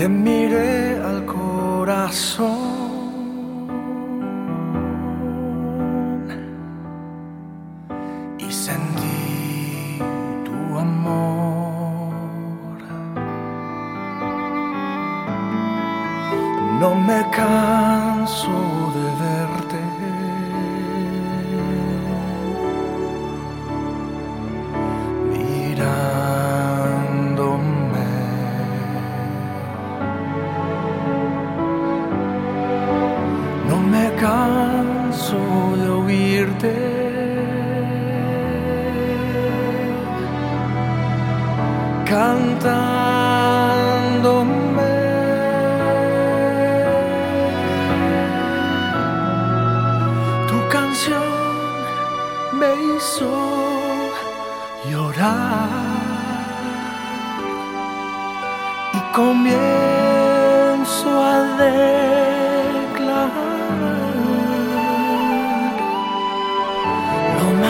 te miré al corazón. Y sentí de oírte. Cantándome. Tu canción me hizo llorar y comienzo a declarar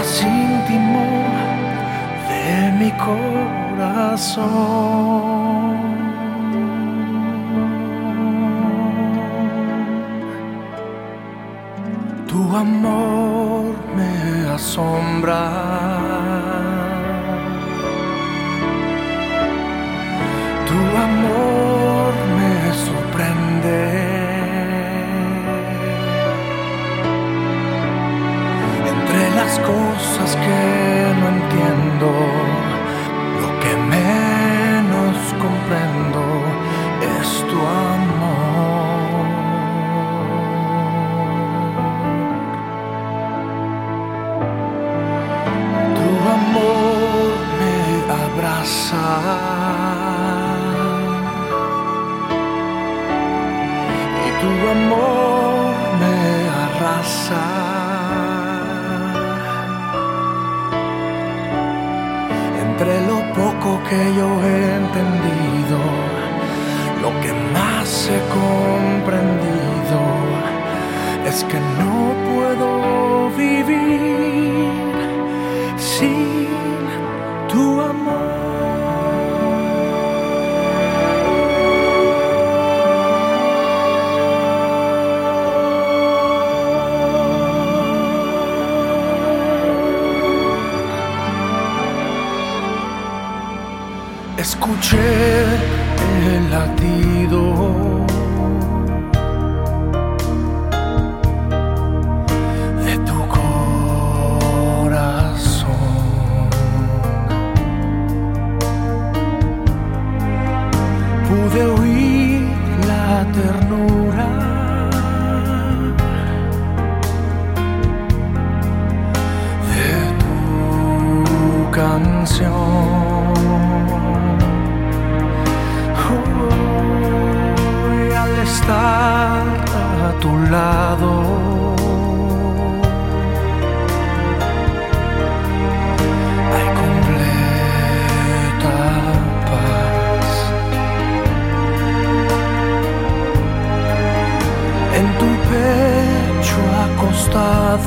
más íntimo de mi corazón. Tu amor me asombra. Que no entiendo, lo que menos comprendo es tu amor. Tu amor me abraza. Y tu amor me arrasa. Entre lo poco que yo he entendido, lo que más he comprendido es que no Escuché el latido de tu corazón. Pude oír la ternura de tu canción.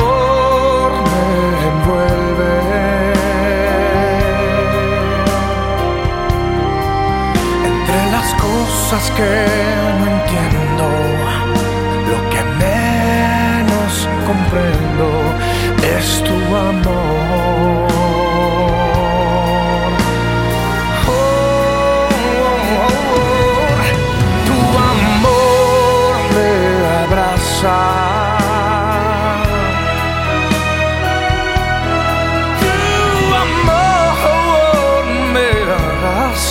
amor me envuelve. Entre las cosas que no entiendo, lo que menos comprendo es tu amor. Oh,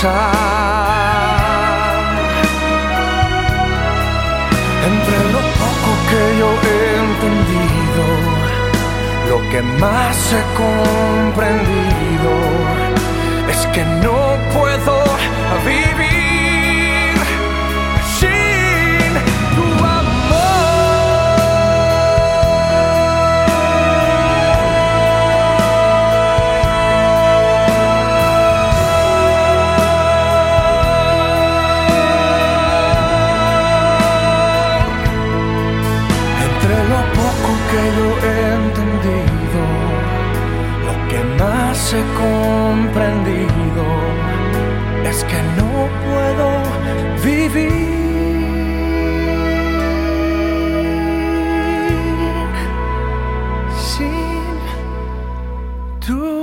Entre lo poco que yo he entendido, lo que más he comprendido es que no puedo he comprendido, es que no puedo vivir. sin tú.